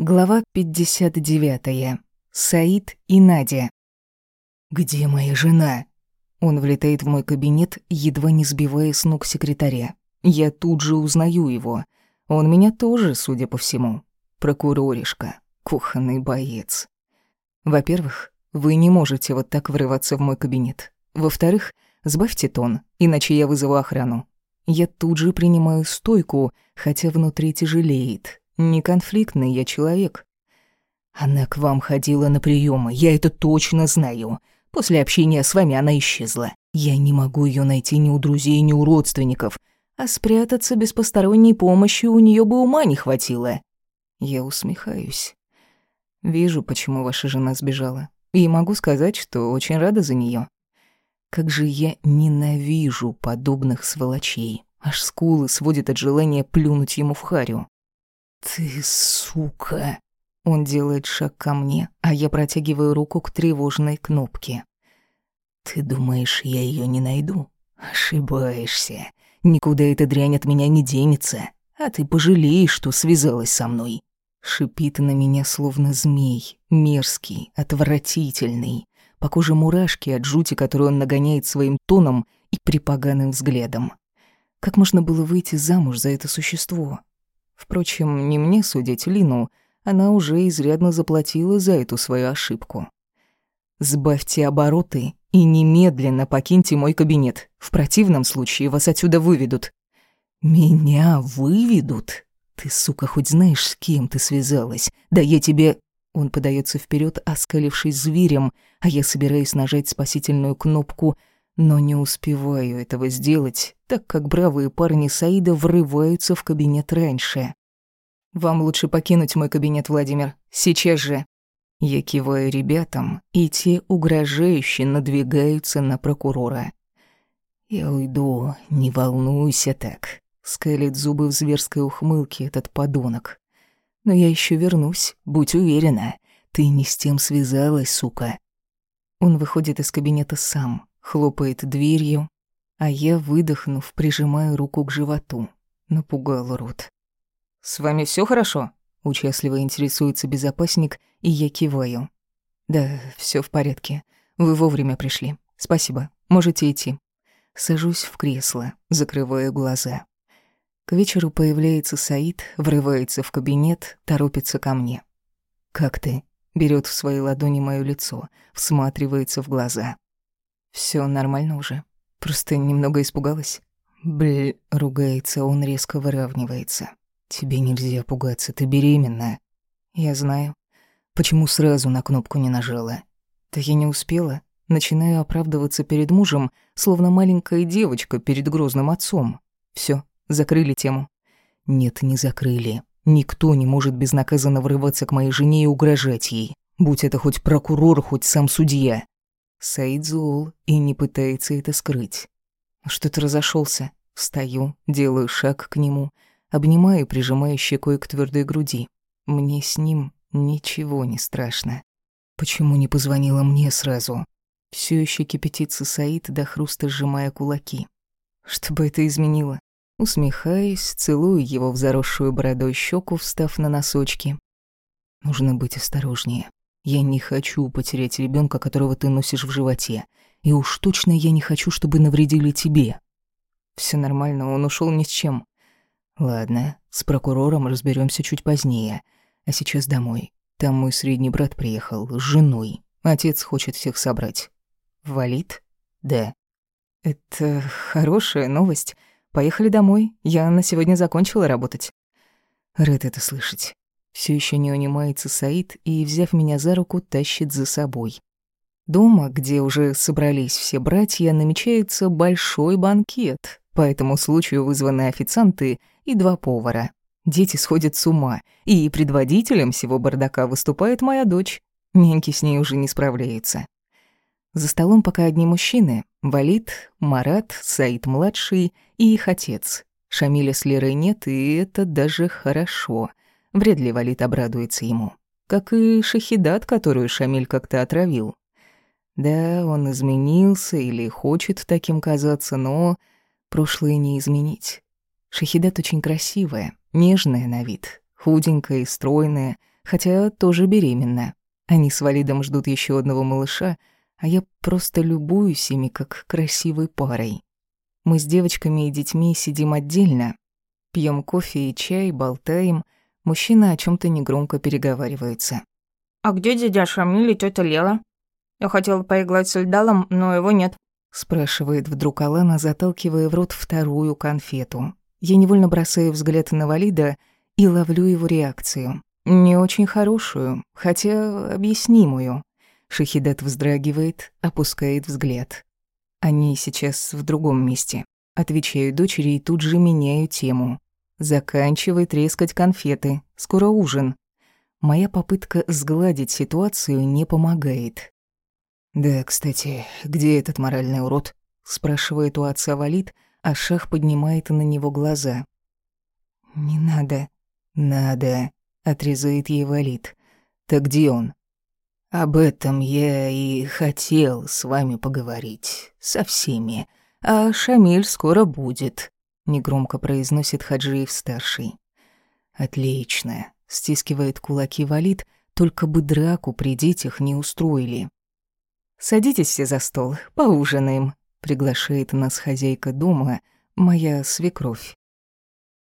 Глава 59. Саид и Надя. «Где моя жена?» Он влетает в мой кабинет, едва не сбивая с ног секретаря. Я тут же узнаю его. Он меня тоже, судя по всему. Прокуроришка, кухонный боец. Во-первых, вы не можете вот так врываться в мой кабинет. Во-вторых, сбавьте тон, иначе я вызову охрану. Я тут же принимаю стойку, хотя внутри тяжелеет. Не конфликтный я человек. Она к вам ходила на приемы, я это точно знаю. После общения с вами она исчезла. Я не могу ее найти ни у друзей, ни у родственников. А спрятаться без посторонней помощи у нее бы ума не хватило. Я усмехаюсь. Вижу, почему ваша жена сбежала. И могу сказать, что очень рада за нее. Как же я ненавижу подобных сволочей. Аж скулы сводит от желания плюнуть ему в харю. «Ты сука!» Он делает шаг ко мне, а я протягиваю руку к тревожной кнопке. «Ты думаешь, я ее не найду? Ошибаешься. Никуда эта дрянь от меня не денется, а ты пожалеешь, что связалась со мной». Шипит на меня, словно змей, мерзкий, отвратительный. По коже мурашки от жути, которую он нагоняет своим тоном и припоганым взглядом. Как можно было выйти замуж за это существо? Впрочем, не мне судить Лину, она уже изрядно заплатила за эту свою ошибку. «Сбавьте обороты и немедленно покиньте мой кабинет. В противном случае вас отсюда выведут». «Меня выведут? Ты, сука, хоть знаешь, с кем ты связалась? Да я тебе...» Он подается вперед, оскалившись зверем, а я собираюсь нажать спасительную кнопку — но не успеваю этого сделать, так как бравые парни Саида врываются в кабинет раньше. «Вам лучше покинуть мой кабинет, Владимир. Сейчас же». Я киваю ребятам, и те угрожающе надвигаются на прокурора. «Я уйду, не волнуйся так», — скалит зубы в зверской ухмылке этот подонок. «Но я еще вернусь, будь уверена. Ты не с тем связалась, сука». Он выходит из кабинета сам, хлопает дверью, а я, выдохнув, прижимаю руку к животу. Напугал рот. «С вами все хорошо?» — участливо интересуется безопасник, и я киваю. «Да, все в порядке. Вы вовремя пришли. Спасибо. Можете идти». Сажусь в кресло, закрываю глаза. К вечеру появляется Саид, врывается в кабинет, торопится ко мне. «Как ты?» — берет в свои ладони моё лицо, всматривается в глаза. Все нормально уже. Просто немного испугалась. Блин, ругается, он резко выравнивается. Тебе нельзя пугаться, ты беременна. Я знаю. Почему сразу на кнопку не нажала? Да я не успела. Начинаю оправдываться перед мужем, словно маленькая девочка перед грозным отцом. Все, закрыли тему. Нет, не закрыли. Никто не может безнаказанно врываться к моей жене и угрожать ей. Будь это хоть прокурор, хоть сам судья. Саид зол и не пытается это скрыть. Что-то разошелся. Встаю, делаю шаг к нему, обнимаю, прижимаю щекой к твердой груди. Мне с ним ничего не страшно. Почему не позвонила мне сразу? Все еще кипятится Саид, до хруста сжимая кулаки. Что бы это изменило? Усмехаюсь, целую его в заросшую бородой щеку, встав на носочки. Нужно быть осторожнее. Я не хочу потерять ребенка, которого ты носишь в животе. И уж точно я не хочу, чтобы навредили тебе. Все нормально, он ушел ни с чем. Ладно, с прокурором разберемся чуть позднее. А сейчас домой. Там мой средний брат приехал с женой. Отец хочет всех собрать. Валит? Да. Это хорошая новость. Поехали домой. Я на сегодня закончила работать. Рад это слышать. Все еще не унимается Саид и, взяв меня за руку, тащит за собой. Дома, где уже собрались все братья, намечается большой банкет. По этому случаю вызваны официанты и два повара. Дети сходят с ума, и предводителем всего бардака выступает моя дочь. Няньки с ней уже не справляются. За столом пока одни мужчины — Валид, Марат, Саид-младший и их отец. Шамиля с Лерой нет, и это даже хорошо. Вряд ли Валит обрадуется ему. Как и Шахидат, которую Шамиль как-то отравил. Да, он изменился или хочет таким казаться, но прошлое не изменить. Шахидат очень красивая, нежная на вид, худенькая и стройная, хотя тоже беременна. Они с Валидом ждут еще одного малыша, а я просто любуюсь ими как красивой парой. Мы с девочками и детьми сидим отдельно, пьем кофе и чай, болтаем, мужчины о чем то негромко переговариваются. «А где дядя Шамиль и тётя Лела? Я хотела поиграть с Эльдалом, но его нет», — спрашивает вдруг Алана, заталкивая в рот вторую конфету. Я невольно бросаю взгляд на Валида и ловлю его реакцию. Не очень хорошую, хотя объяснимую. Шахидат вздрагивает, опускает взгляд. Они сейчас в другом месте. Отвечаю дочери и тут же меняю тему. Заканчивай трескать конфеты. Скоро ужин. Моя попытка сгладить ситуацию не помогает. «Да, кстати, где этот моральный урод?» спрашивает у отца Валид, а Шах поднимает на него глаза. «Не надо». «Надо», — отрезает ей Валид. «Так где он?» «Об этом я и хотел с вами поговорить. Со всеми. А Шамиль скоро будет», — негромко произносит Хаджиев-старший. «Отлично», — стискивает кулаки Валид, только бы драку при детях не устроили. «Садитесь все за стол, поужинаем», — приглашает нас хозяйка дома, моя свекровь.